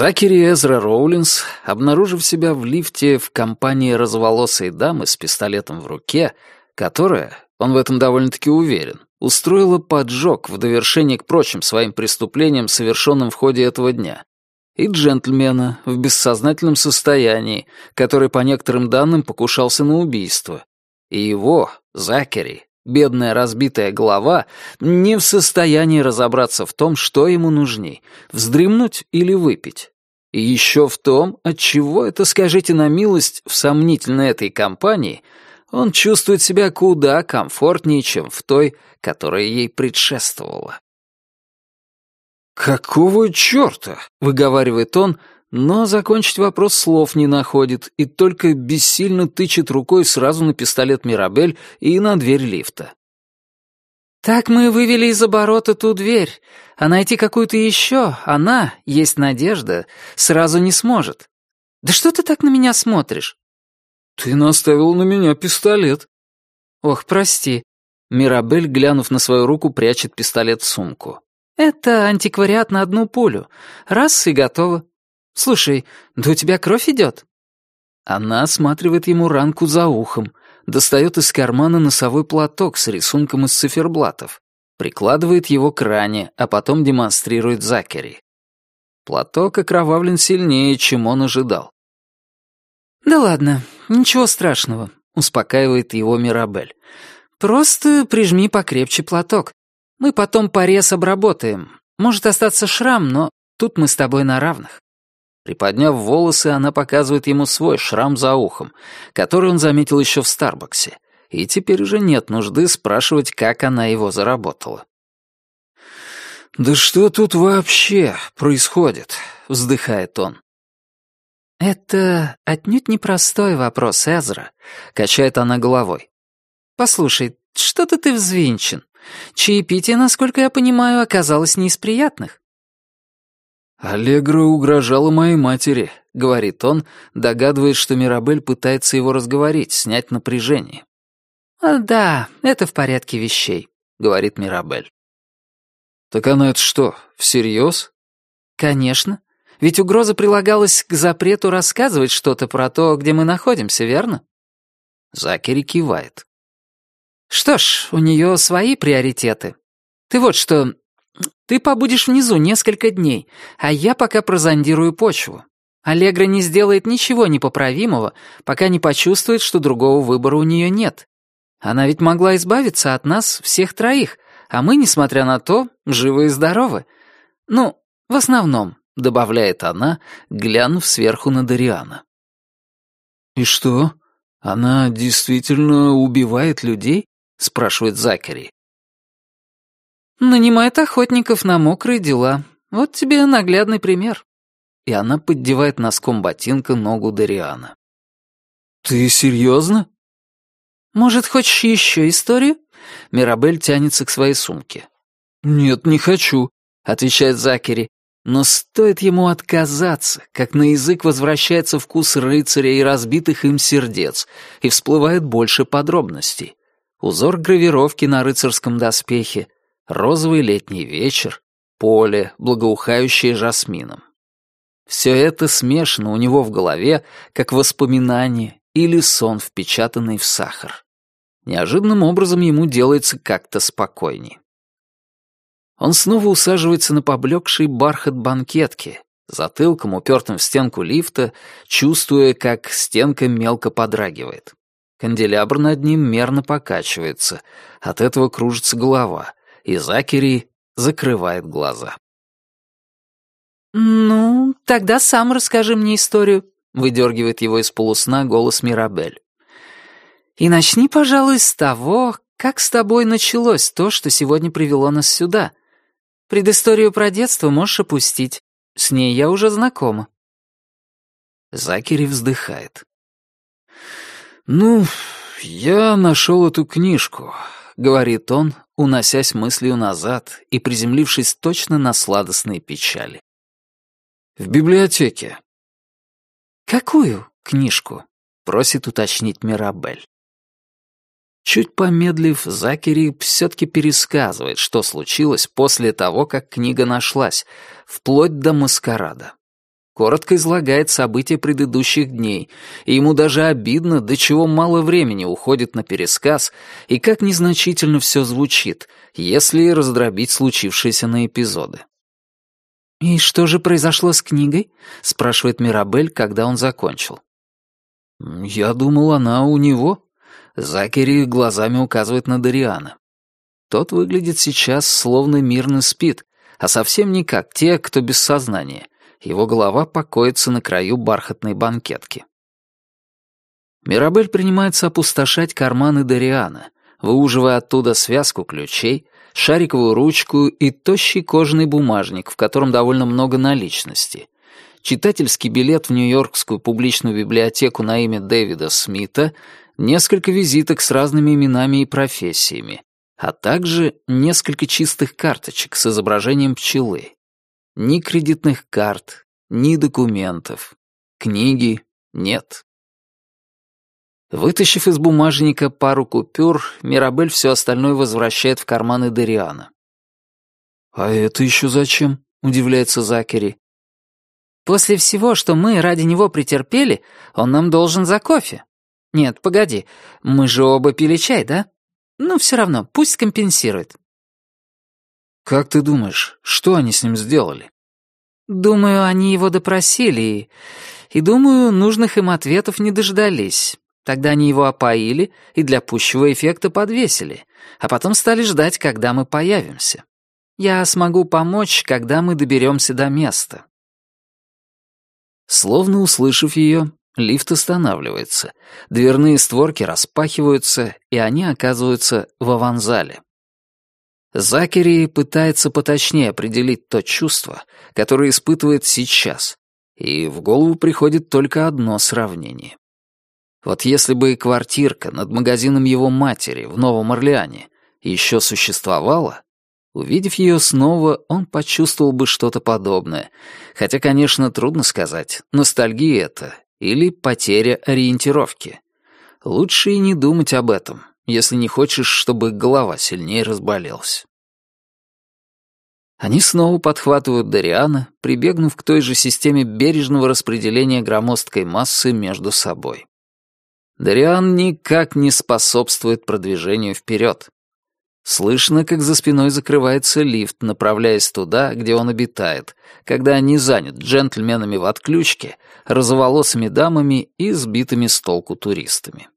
Закери Эзра Роулинс, обнаружив себя в лифте в компании розоволосой дамы с пистолетом в руке, которая, он в этом довольно-таки уверен, устроила поджог в довершение к прочим своим преступлениям, совершенным в ходе этого дня, и джентльмена в бессознательном состоянии, который, по некоторым данным, покушался на убийство, и его, Закери, бедная разбитая голова, не в состоянии разобраться в том, что ему нужней — вздремнуть или выпить. И еще в том, отчего это, скажите на милость, в сомнительной этой компании он чувствует себя куда комфортнее, чем в той, которая ей предшествовала. «Какого черта?» — выговаривает он, но закончить вопрос слов не находит и только бессильно тычет рукой сразу на пистолет Мирабель и на дверь лифта. «Так мы вывели из оборота ту дверь, а найти какую-то еще она, есть надежда, сразу не сможет. Да что ты так на меня смотришь?» «Ты наставил на меня пистолет». «Ох, прости». Мирабель, глянув на свою руку, прячет пистолет в сумку. «Это антиквариат на одну пулю. Раз и готово. «Слушай, да у тебя кровь идет?» Она осматривает ему ранку за ухом, достает из кармана носовой платок с рисунком из циферблатов, прикладывает его к ране, а потом демонстрирует Закери. Платок окровавлен сильнее, чем он ожидал. «Да ладно, ничего страшного», — успокаивает его Мирабель. «Просто прижми покрепче платок. Мы потом порез обработаем. Может остаться шрам, но тут мы с тобой на равных». Приподняв волосы, она показывает ему свой шрам за ухом, который он заметил еще в Старбаксе, и теперь уже нет нужды спрашивать, как она его заработала. «Да что тут вообще происходит?» — вздыхает он. «Это отнюдь непростой вопрос, Эзра», — качает она головой. «Послушай, что-то ты взвинчен. Чаепитие, насколько я понимаю, оказалось не из приятных. «Аллегра угрожала моей матери», — говорит он, догадываясь, что Мирабель пытается его разговорить, снять напряжение. «А, «Да, это в порядке вещей», — говорит Мирабель. «Так она это что, всерьез?» «Конечно. Ведь угроза прилагалась к запрету рассказывать что-то про то, где мы находимся, верно?» Закери кивает. «Что ж, у нее свои приоритеты. Ты вот что, ты побудешь внизу несколько дней, а я пока прозондирую почву. Аллегра не сделает ничего непоправимого, пока не почувствует, что другого выбора у нее нет. Она ведь могла избавиться от нас всех троих, а мы, несмотря на то, живы и здоровы. Ну, в основном, — добавляет она, глянув сверху на Дариана. «И что, она действительно убивает людей?» — спрашивает Закари. Нанимает охотников на мокрые дела. Вот тебе наглядный пример. И она поддевает носком ботинка ногу Дариана. Ты серьезно? Может, хочешь еще историю? Мирабель тянется к своей сумке. Нет, не хочу, отвечает Закери. Но стоит ему отказаться, как на язык возвращается вкус рыцаря и разбитых им сердец, и всплывает больше подробностей. Узор гравировки на рыцарском доспехе, розовый летний вечер, поле, благоухающее жасмином. Все это смешано у него в голове, как воспоминание или сон, впечатанный в сахар. Неожиданным образом ему делается как-то спокойней. Он снова усаживается на поблекший бархат банкетки, затылком упертым в стенку лифта, чувствуя, как стенка мелко подрагивает. Канделябр над ним мерно покачивается, от этого кружится голова, и Закери закрывает глаза. «Ну, тогда сам расскажи мне историю», — выдергивает его из полусна голос Мирабель. «И начни, пожалуй, с того, как с тобой началось то, что сегодня привело нас сюда. Предысторию про детство можешь опустить. С ней я уже знакома». Закери вздыхает. «Ну, я нашел эту книжку», — говорит он, уносясь мыслью назад и приземлившись точно на сладостные печали. «В библиотеке». «Какую книжку?» — просит уточнить Мирабель. Чуть помедлив, Закери все-таки пересказывает, что случилось после того, как книга нашлась, вплоть до маскарада. Коротко излагает события предыдущих дней, и ему даже обидно, до чего мало времени уходит на пересказ и как незначительно все звучит, если раздробить случившееся на эпизоды. «И что же произошло с книгой?» — спрашивает Мирабель, когда он закончил. «Я думал, она у него». Закери глазами указывает на Дариана. Тот выглядит сейчас, словно мирно спит, а совсем не как те, кто без сознания. Его голова покоится на краю бархатной банкетки. Мирабель принимается опустошать карманы Дариана, выуживая оттуда связку ключей, шариковую ручку и тощий кожаный бумажник, в котором довольно много наличности, читательский билет в Нью-Йоркскую публичную библиотеку на имя Дэвида Смита, несколько визиток с разными именами и профессиями, а также несколько чистых карточек с изображением пчелы. Ни кредитных карт, ни документов. Книги нет. Вытащив из бумажника пару купюр, Мирабель все остальное возвращает в карманы Дариана. «А это еще зачем?» — удивляется Закери. «После всего, что мы ради него претерпели, он нам должен за кофе. Нет, погоди, мы же оба пили чай, да? Ну, все равно, пусть компенсирует. «Как ты думаешь, что они с ним сделали?» «Думаю, они его допросили, и, и думаю, нужных им ответов не дождались. Тогда они его опоили и для пущего эффекта подвесили, а потом стали ждать, когда мы появимся. Я смогу помочь, когда мы доберемся до места». Словно услышав ее, лифт останавливается, дверные створки распахиваются, и они оказываются в аванзале. Закери пытается поточнее определить то чувство, которое испытывает сейчас, и в голову приходит только одно сравнение. Вот если бы и квартирка над магазином его матери в Новом Орлеане еще существовала, увидев ее снова, он почувствовал бы что-то подобное, хотя, конечно, трудно сказать, ностальгия это или потеря ориентировки. Лучше и не думать об этом, если не хочешь, чтобы голова сильнее разболелась. Они снова подхватывают Дариана, прибегнув к той же системе бережного распределения громоздкой массы между собой. Дариан никак не способствует продвижению вперед. Слышно, как за спиной закрывается лифт, направляясь туда, где он обитает, когда они занят джентльменами в отключке, розоволосыми дамами и сбитыми с толку туристами.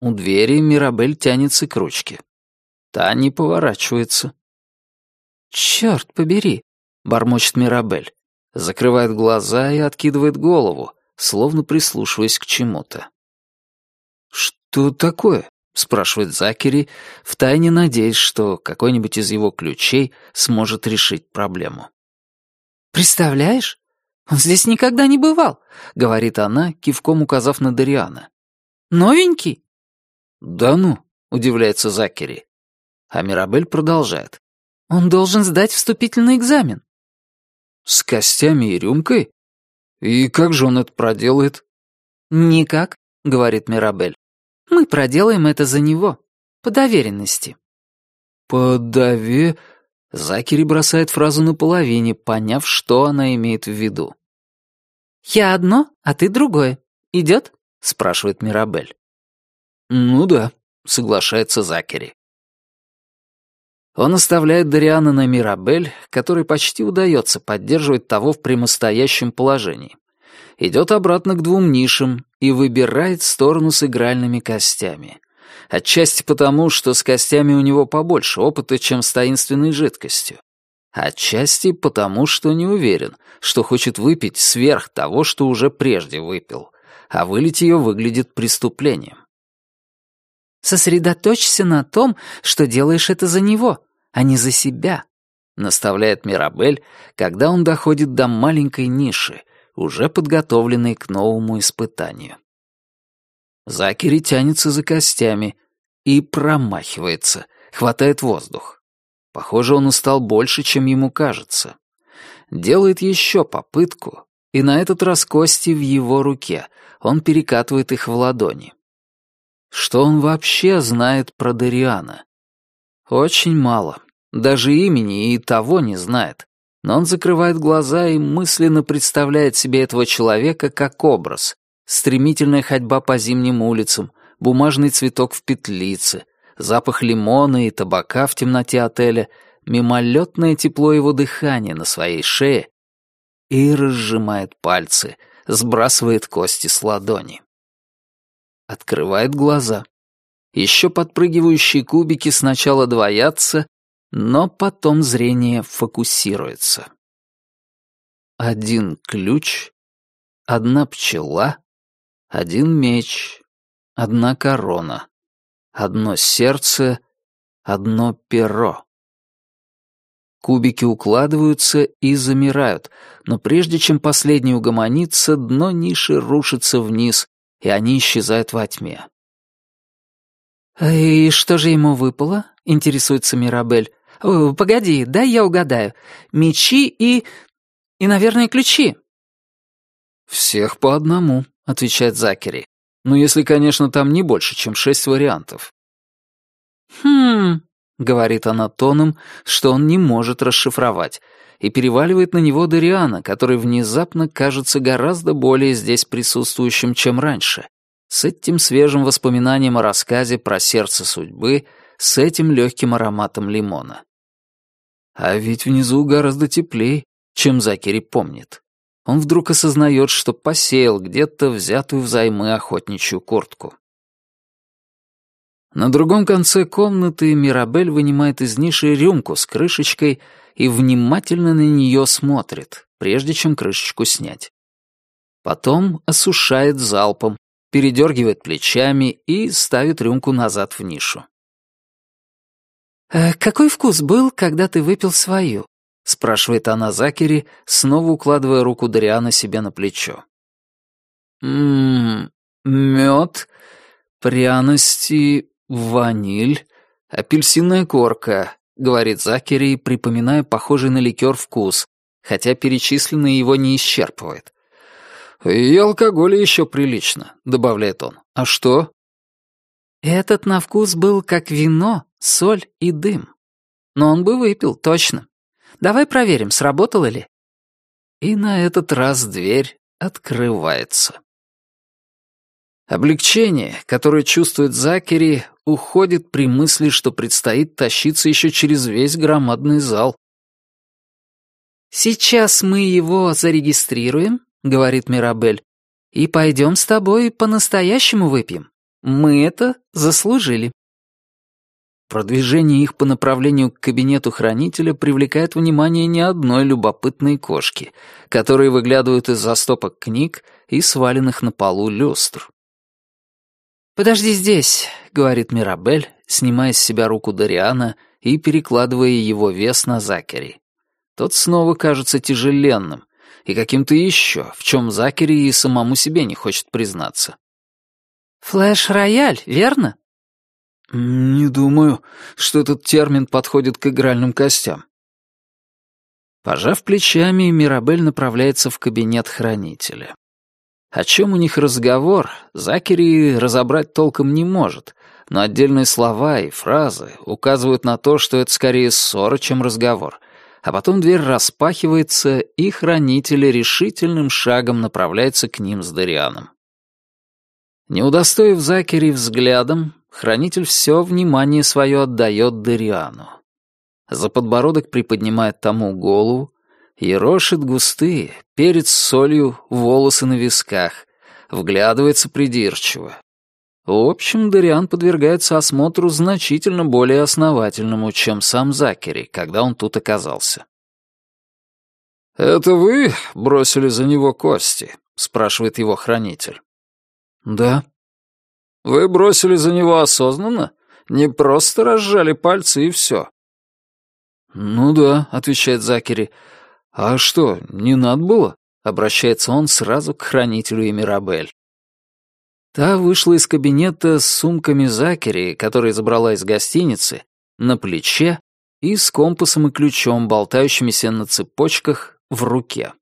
У двери Мирабель тянется к ручке. Та не поворачивается. «Черт побери!» — бормочет Мирабель. Закрывает глаза и откидывает голову, словно прислушиваясь к чему-то. «Что такое?» — спрашивает Закери, втайне надеясь, что какой-нибудь из его ключей сможет решить проблему. «Представляешь? Он здесь никогда не бывал», — говорит она, кивком указав на Дариана. «Новенький?» «Да ну», — удивляется Закери. А Мирабель продолжает. «Он должен сдать вступительный экзамен». «С костями и рюмкой? И как же он это проделает?» «Никак», — говорит Мирабель. «Мы проделаем это за него, по доверенности». «По дове...» Закери бросает фразу наполовине, поняв, что она имеет в виду. «Я одно, а ты другое. Идет?» — спрашивает Мирабель. «Ну да», — соглашается Закери. Он оставляет Дариана на Мирабель, который почти удается поддерживать того в прямостоящем положении. Идет обратно к двум нишам и выбирает сторону с игральными костями. Отчасти потому, что с костями у него побольше опыта, чем с таинственной жидкостью. Отчасти потому, что не уверен, что хочет выпить сверх того, что уже прежде выпил, а вылить ее выглядит преступлением. «Сосредоточься на том, что делаешь это за него, а не за себя», — наставляет Мирабель, когда он доходит до маленькой ниши, уже подготовленной к новому испытанию. Закери тянется за костями и промахивается, хватает воздух. Похоже, он устал больше, чем ему кажется. Делает еще попытку, и на этот раз кости в его руке, он перекатывает их в ладони. Что он вообще знает про Дариана? Очень мало. Даже имени и того не знает. но он закрывает глаза и мысленно представляет себе этого человека как образ. Стремительная ходьба по зимним улицам, бумажный цветок в петлице, запах лимона и табака в темноте отеля, мимолетное тепло его дыхания на своей шее и разжимает пальцы, сбрасывает кости с ладони. Открывает глаза. Еще подпрыгивающие кубики сначала двоятся, но потом зрение фокусируется. Один ключ, одна пчела, один меч, одна корона, одно сердце, одно перо. Кубики укладываются и замирают, но прежде чем последний угомонится, дно ниши рушится вниз, и они исчезают во тьме. «И что же ему выпало?» — интересуется Мирабель. «Погоди, дай я угадаю. Мечи и... и, наверное, ключи». «Всех по одному», — отвечает Закери. «Ну, если, конечно, там не больше, чем шесть вариантов». «Хм...» — говорит она тоном, что он не может расшифровать, и переваливает на него Дариана, который внезапно кажется гораздо более здесь присутствующим, чем раньше, с этим свежим воспоминанием о рассказе про сердце судьбы, с этим легким ароматом лимона. А ведь внизу гораздо теплее, чем Закери помнит. Он вдруг осознает, что посеял где-то взятую взаймы охотничью куртку. На другом конце комнаты Мирабель вынимает из ниши рюмку с крышечкой и внимательно на нее смотрит, прежде чем крышечку снять. Потом осушает залпом, передергивает плечами и ставит рюмку назад в нишу. «Э, «Какой вкус был, когда ты выпил свою?» — спрашивает она Закери, снова укладывая руку Дариана себе на плечо. «Ммм, мед, пряности, ваниль, апельсинная корка», — говорит Закери, припоминая похожий на ликер вкус, хотя перечисленное его не исчерпывает. «И алкоголя еще прилично», — добавляет он. «А что?» «Этот на вкус был как вино, соль и дым. Но он бы выпил, точно. Давай проверим, сработало ли». И на этот раз дверь открывается. Облегчение, которое чувствует Закери, уходит при мысли, что предстоит тащиться еще через весь громадный зал. «Сейчас мы его зарегистрируем», — говорит Мирабель, «и пойдем с тобой по-настоящему выпьем. Мы это заслужили». Продвижение их по направлению к кабинету хранителя привлекает внимание не одной любопытной кошки, которые выглядывают из-за стопок книг и сваленных на полу люстр. «Подожди здесь», — говорит Мирабель, снимая с себя руку Дариана и перекладывая его вес на Закери. Тот снова кажется тяжеленным и каким-то еще, в чем Закери и самому себе не хочет признаться. «Флэш-рояль, верно?» «Не думаю, что этот термин подходит к игральным костям». Пожав плечами, Мирабель направляется в кабинет хранителя. О чем у них разговор, Закери разобрать толком не может, но отдельные слова и фразы указывают на то, что это скорее ссора, чем разговор. А потом дверь распахивается, и хранитель решительным шагом направляется к ним с Дарианом. Не удостоив Закери взглядом, хранитель все внимание свое отдает Дариану. За подбородок приподнимает тому голову, ерошит густые, перец с солью, волосы на висках, вглядывается придирчиво. В общем, Дариан подвергается осмотру значительно более основательному, чем сам Закери, когда он тут оказался. «Это вы бросили за него кости?» — спрашивает его хранитель. «Да». «Вы бросили за него осознанно? Не просто разжали пальцы и все?» «Ну да», — отвечает Закери. «А что, не надо было?» — обращается он сразу к хранителю и Мирабель. Та вышла из кабинета с сумками Закери, которые забрала из гостиницы, на плече и с компасом и ключом, болтающимися на цепочках, в руке.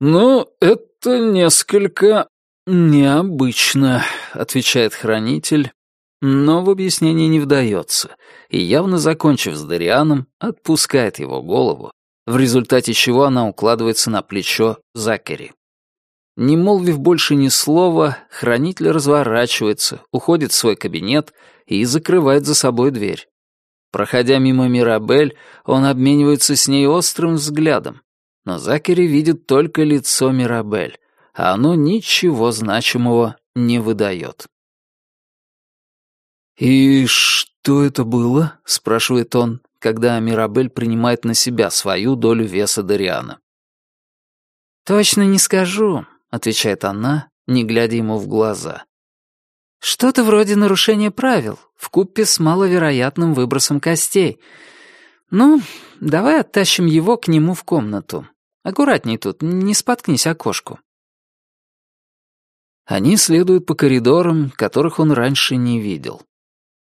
«Ну, это несколько необычно», — отвечает хранитель но в объяснение не вдается, и, явно закончив с Дарианом, отпускает его голову, в результате чего она укладывается на плечо Закери. Не молвив больше ни слова, хранитель разворачивается, уходит в свой кабинет и закрывает за собой дверь. Проходя мимо Мирабель, он обменивается с ней острым взглядом, но Закери видит только лицо Мирабель, а оно ничего значимого не выдает. «И что это было?» — спрашивает он, когда Мирабель принимает на себя свою долю веса Дариана. «Точно не скажу», — отвечает она, не глядя ему в глаза. «Что-то вроде нарушения правил, вкупе с маловероятным выбросом костей. Ну, давай оттащим его к нему в комнату. Аккуратней тут, не споткнись окошку». Они следуют по коридорам, которых он раньше не видел.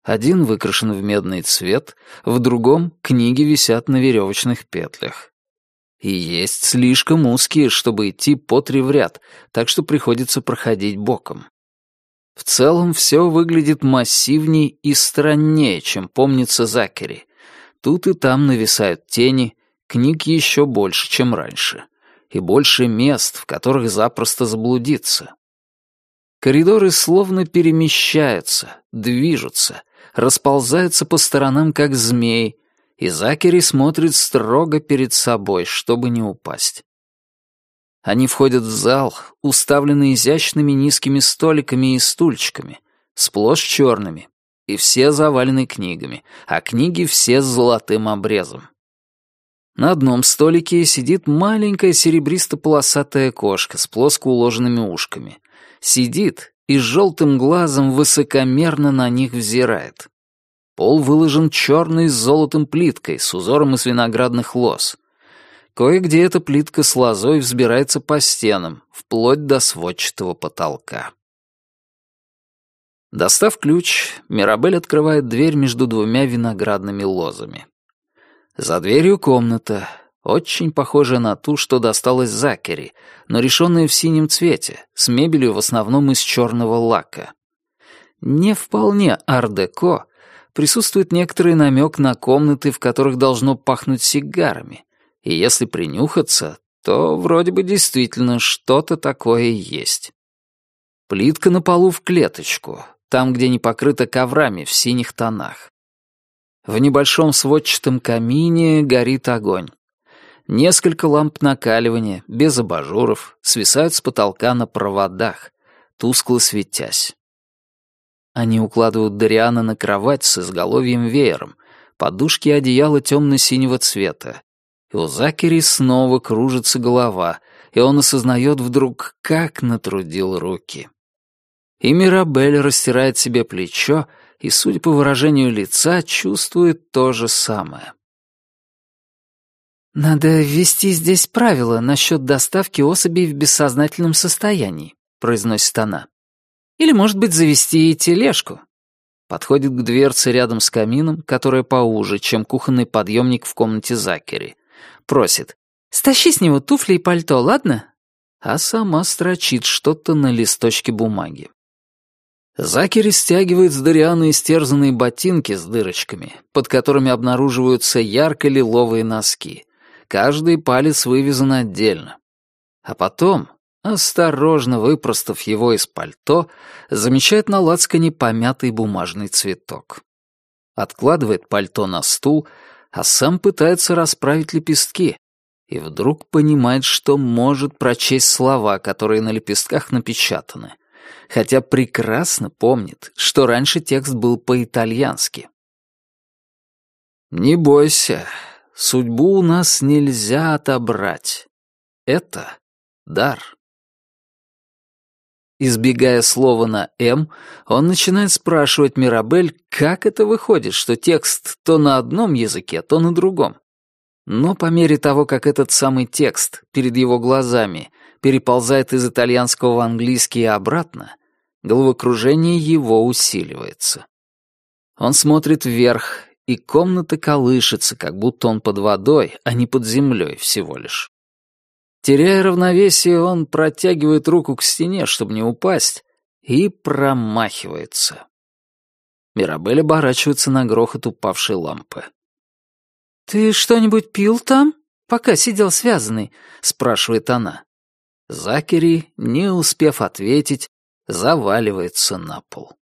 Один выкрашен в медный цвет, в другом книги висят на веревочных петлях. И есть слишком узкие, чтобы идти по три в ряд, так что приходится проходить боком. В целом все выглядит массивней и страннее, чем помнится Закери. Тут и там нависают тени, книг еще больше, чем раньше, и больше мест, в которых запросто заблудиться. Коридоры словно перемещаются, движутся, расползаются по сторонам, как змей, и Закери смотрит строго перед собой, чтобы не упасть. Они входят в зал, уставленный изящными низкими столиками и стульчиками, сплошь черными, и все завалены книгами, а книги все с золотым обрезом. На одном столике сидит маленькая серебристо-полосатая кошка с плоско уложенными ушками. Сидит и с желтым глазом высокомерно на них взирает. Пол выложен черной с золотом плиткой с узором из виноградных лоз. Кое-где эта плитка с лозой взбирается по стенам, вплоть до сводчатого потолка. Достав ключ, Мирабель открывает дверь между двумя виноградными лозами. За дверью комната, очень похожая на ту, что досталась Закери, но решенная в синем цвете, с мебелью в основном из черного лака. Не вполне ар-деко, присутствует некоторый намек на комнаты, в которых должно пахнуть сигарами, и если принюхаться, то вроде бы действительно что-то такое есть. Плитка на полу в клеточку, там, где не покрыта коврами в синих тонах. В небольшом сводчатом камине горит огонь. Несколько ламп накаливания, без абажуров, свисают с потолка на проводах, тускло светясь. Они укладывают Дариана на кровать с изголовьем веером, подушки и одеяло темно-синего цвета. И у Закери снова кружится голова, и он осознает вдруг, как натрудил руки. И Мирабель растирает себе плечо, и, судя по выражению лица, чувствует то же самое. «Надо ввести здесь правила насчет доставки особей в бессознательном состоянии», — произносит она. «Или, может быть, завести тележку». Подходит к дверце рядом с камином, которая поуже, чем кухонный подъемник в комнате Закери. Просит. «Стащи с него туфли и пальто, ладно?» А сама строчит что-то на листочке бумаги. Закери стягивает с Дариана истерзанные ботинки с дырочками, под которыми обнаруживаются ярко-лиловые носки. Каждый палец вывязан отдельно. А потом, осторожно выпростав его из пальто, замечает на лацкане помятый бумажный цветок. Откладывает пальто на стул, а сам пытается расправить лепестки, и вдруг понимает, что может прочесть слова, которые на лепестках напечатаны, хотя прекрасно помнит, что раньше текст был по-итальянски. «Не бойся, Судьбу у нас нельзя отобрать. Это дар. Избегая слова на «М», он начинает спрашивать Мирабель, как это выходит, что текст то на одном языке, то на другом. Но по мере того, как этот самый текст перед его глазами переползает из итальянского в английский и обратно, головокружение его усиливается. Он смотрит вверх и комната колышется, как будто он под водой, а не под землей всего лишь. Теряя равновесие, он протягивает руку к стене, чтобы не упасть, и промахивается. Мирабель оборачивается на грохот упавшей лампы. «Ты что-нибудь пил там, пока сидел связанный?» — спрашивает она. Закери, не успев ответить, заваливается на пол.